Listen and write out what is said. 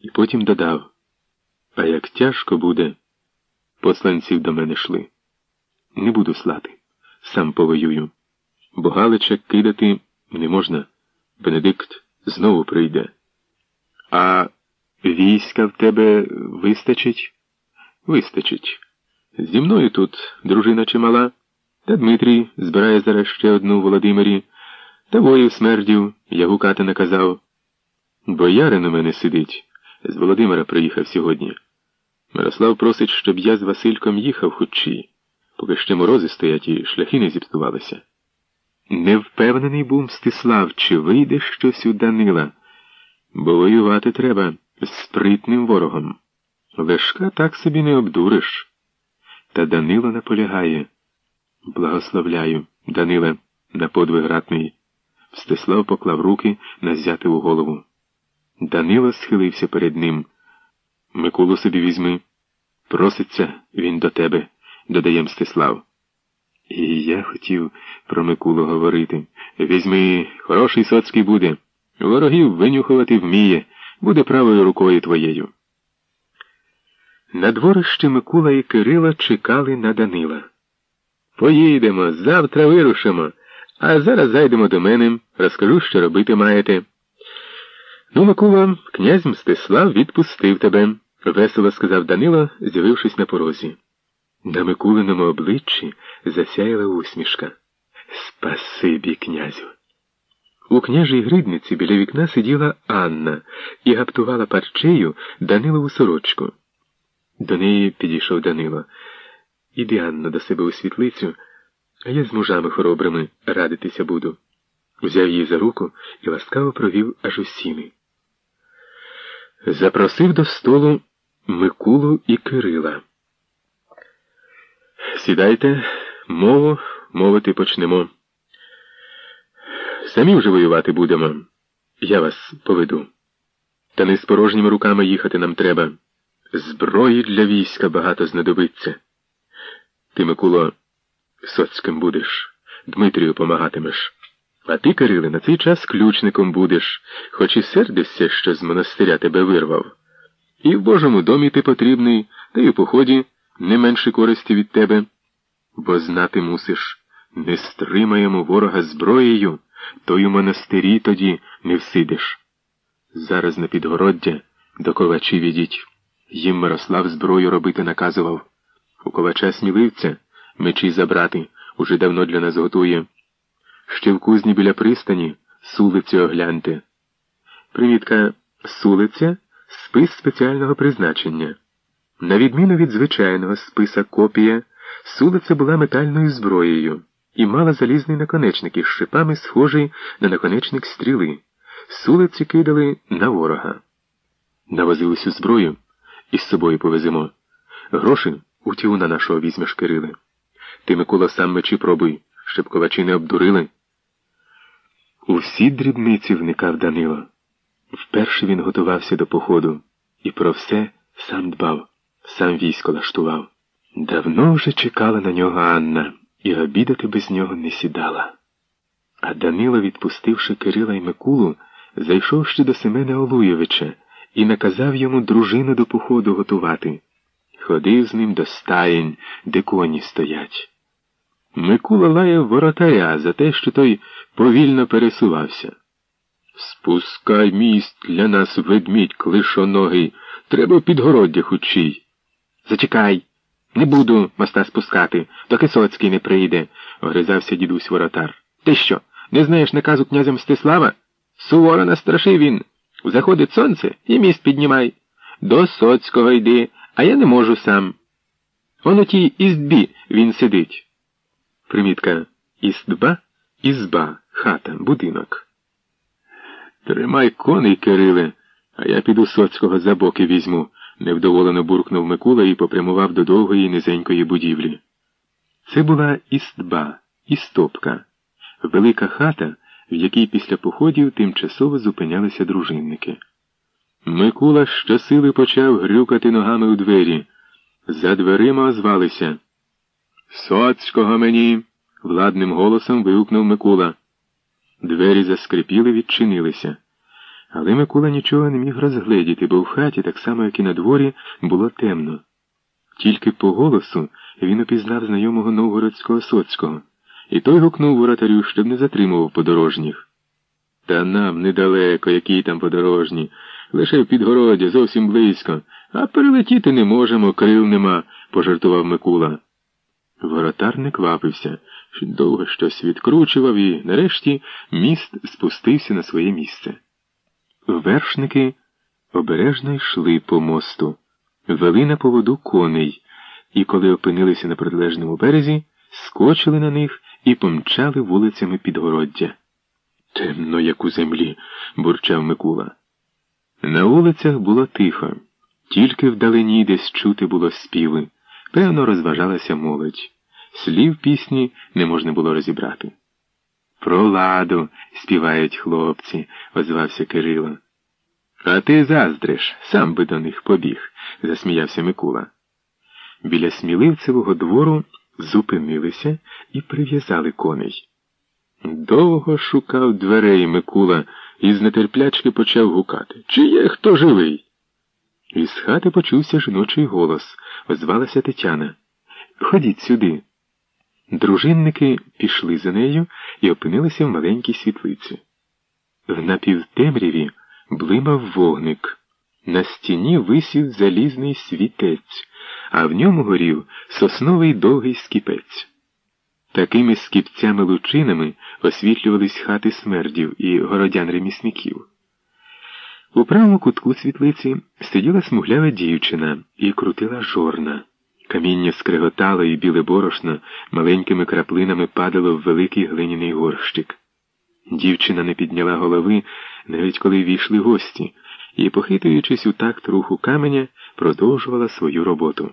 і потім додав А як тяжко буде, посланців до мене йшли. Не буду слати, сам повоюю. Бо Галича кидати не можна. Бенедикт знову прийде. А війська в тебе вистачить? Вистачить. Зі мною тут дружина чимала, та Дмитрій збирає зараз ще одну Володимирі, та воїв смердів я гукати наказав. Боярин у мене сидить. З Володимира приїхав сьогодні. Мирослав просить, щоб я з Васильком їхав хучі, поки ще морози стоять і шляхи не зіпсувалися. Не впевнений був Мстислав, чи вийде щось у Данила, бо воювати треба з спритним ворогом. Лешка так собі не обдуриш. Та Данило наполягає. Благословляю, Даниле, на подвиг ратний. Мстислав поклав руки на зятиву голову. Данило схилився перед ним. Миколу собі візьми. Проситься він до тебе, додає Мстислав. І я хотів про Микулу говорити. Візьми, хороший соцький буде. Ворогів винюхувати вміє, буде правою рукою твоєю. На дворищі Микула і Кирила чекали на Данила. Поїдемо, завтра вирушимо, а зараз зайдемо до мене, розкажу, що робити маєте. Ну, Микула, князь Мстислав відпустив тебе, весело сказав Данило, з'явившись на порозі. На Микулиному обличчі засяяла усмішка. Спасибі, князю. У княжій гридниці біля вікна сиділа Анна і гаптувала парчею Данилову сорочку. До неї підійшов Данило. Іди, Анно, до себе у світлицю, а я з мужами хоробрими радитися буду. Взяв її за руку і ласкаво провів аж у сіни. Запросив до столу Микулу і Кирила. Сідайте, мову мовити почнемо. Самі вже воювати будемо. Я вас поведу. Та не з порожніми руками їхати нам треба. Зброї для війська багато знадобиться. Ти, Микуло, соцьким будеш, Дмитрію помагатимеш. А ти, Кириле, на цей час ключником будеш, хоч і сердишся, що з монастиря тебе вирвав. І в Божому домі ти потрібний, та й у поході не менше користі від тебе. Бо знати мусиш, не стримаємо ворога зброєю, то й у монастирі тоді не всидиш. Зараз на підгороддя до ковачів ідіть. Їм Мирослав зброю робити наказував. У ковача сміливця мечі забрати уже давно для нас готує. Ще в кузні біля пристані сулицю огляньте. Примітка сулиця спис спеціального призначення. На відміну від звичайного списа копія, сулиця була метальною зброєю і мала залізний наконечник із шипами, схожий на наконечник стріли. Сулиці кидали на ворога. Навозили всю зброю і з собою повеземо. Гроші у тіуна нашого візьмеш Кириле. Ти, Микола, сам мечі пробуй, щоб ковачі не обдурили. У всі дрібниці вникав Данило. Вперше він готувався до походу і про все сам дбав, сам військо лаштував. Давно вже чекала на нього Анна, і обідати без нього не сідала. А Данило, відпустивши Кирила і Микулу, зайшов ще до Семена Олуєвича і наказав йому дружину до походу готувати. Ходив з ним до стаєнь, де коні стоять. Микула лаяв воротаря за те, що той повільно пересувався. Спускай міст для нас ведмідь клишоногий, треба підгороддя хучій. Зачекай, не буду моста спускати, доки Соцький не прийде, огризався дідусь воротар. Ти що, не знаєш наказу князя Мстислава? Суворо настрашив він. Заходить сонце і міст піднімай. До Соцького йди, а я не можу сам. Он у тій іздбі він сидить. Примітка іздба, ізба, хата, будинок. Тримай коней, Кириле, а я піду соцького за боки візьму, невдоволено буркнув Микула і попрямував до довгої низенької будівлі. Це була істба, істопка, велика хата, в якій після походів тимчасово зупинялися дружинники. Микула щосили почав грюкати ногами у двері. За дверима озвалися. Соцького мені. владним голосом вигукнув Микула. Двері заскрипіли, відчинилися. Але Микола нічого не міг розгледіти, бо в хаті, так само як і на дворі, було темно. Тільки по голосу він упізнав знайомого новгородського соцького, і той гукнув воротарю, щоб не затримував подорожніх. Та нам недалеко, які там подорожні, лише в підгороді, зовсім близько, а перелетіти не можемо, крил нема, пожартував Микула. Воротар не квапився, довго щось відкручував і, нарешті, міст спустився на своє місце. Вершники обережно йшли по мосту, вели на поводу коней, і, коли опинилися на протилежному березі, скочили на них і помчали вулицями підгороддя. Темно, як у землі, бурчав Микула. На вулицях було тихо, тільки вдалині десь чути було співи. Певно, розважалася молодь. Слів пісні не можна було розібрати. Про ладу співають хлопці, озвався Кирило. А ти заздриш, сам би до них побіг, засміявся Микула. Біля сміливцевого двору зупинилися і прив'язали коней. Довго шукав дверей Микула і з нетерплячки почав гукати. Чи є хто живий? Із хати почувся жіночий голос, озвалася Тетяна. Ходіть сюди. Дружинники пішли за нею і опинилися в маленькій світлиці. В напівтемряві блимав вогник. На стіні висів залізний світець, а в ньому горів сосновий довгий скіпець. Такими скіпцями лучинами освітлювались хати смердів і городян ремісників. У правому кутку світлиці сиділа смуглява дівчина і крутила жорна. Каміння скриготало і біле борошно маленькими краплинами падало в великий глиняний горщик. Дівчина не підняла голови, навіть коли війшли гості, і, похитуючись у такт руху каменя, продовжувала свою роботу.